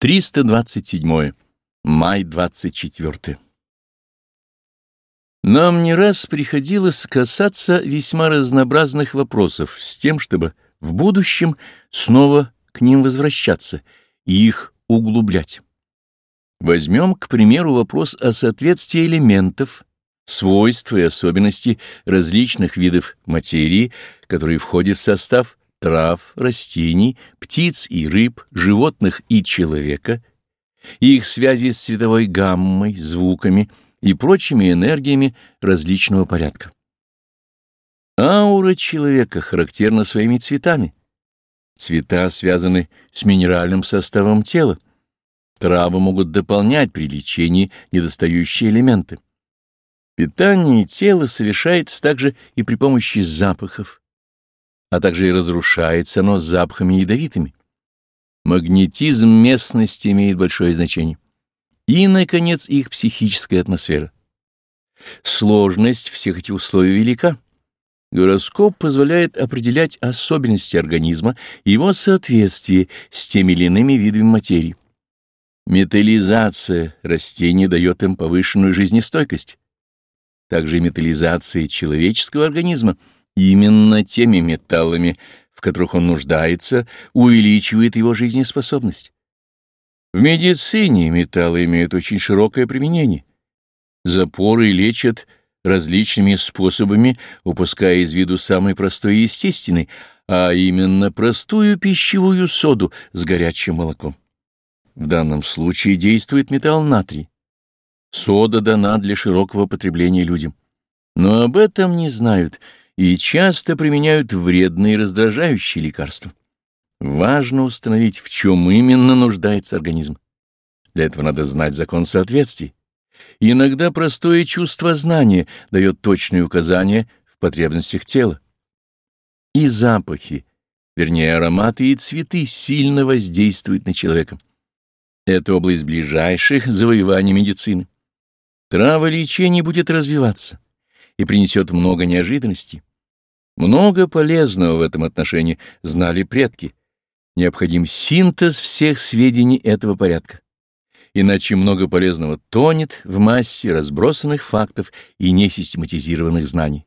327. Май 24. Нам не раз приходилось касаться весьма разнообразных вопросов с тем, чтобы в будущем снова к ним возвращаться и их углублять. Возьмем, к примеру, вопрос о соответствии элементов, свойств и особенностей различных видов материи, которые входят в состав трав, растений, птиц и рыб, животных и человека, их связи с цветовой гаммой, звуками и прочими энергиями различного порядка. Аура человека характерна своими цветами. Цвета связаны с минеральным составом тела. Травы могут дополнять при лечении недостающие элементы. Питание тела совершается также и при помощи запахов, а также и разрушается оно запахами ядовитыми. Магнетизм местности имеет большое значение. И, наконец, их психическая атмосфера. Сложность всех этих условий велика. Гороскоп позволяет определять особенности организма и его соответствие с теми или иными видами материи. Металлизация растений дает им повышенную жизнестойкость. Также металлизация человеческого организма — Именно теми металлами, в которых он нуждается, увеличивает его жизнеспособность. В медицине металлы имеют очень широкое применение. Запоры лечат различными способами, упуская из виду самый простой и естественный, а именно простую пищевую соду с горячим молоком. В данном случае действует металл натрий. Сода дана для широкого потребления людям. Но об этом не знают — и часто применяют вредные раздражающие лекарства. Важно установить, в чем именно нуждается организм. Для этого надо знать закон соответствий. Иногда простое чувство знания дает точные указания в потребностях тела. И запахи, вернее ароматы и цветы сильно воздействуют на человека. Это область ближайших завоеваний медицины. Траволечение будет развиваться и принесет много неожиданностей. Много полезного в этом отношении знали предки. Необходим синтез всех сведений этого порядка. Иначе много полезного тонет в массе разбросанных фактов и несистематизированных знаний.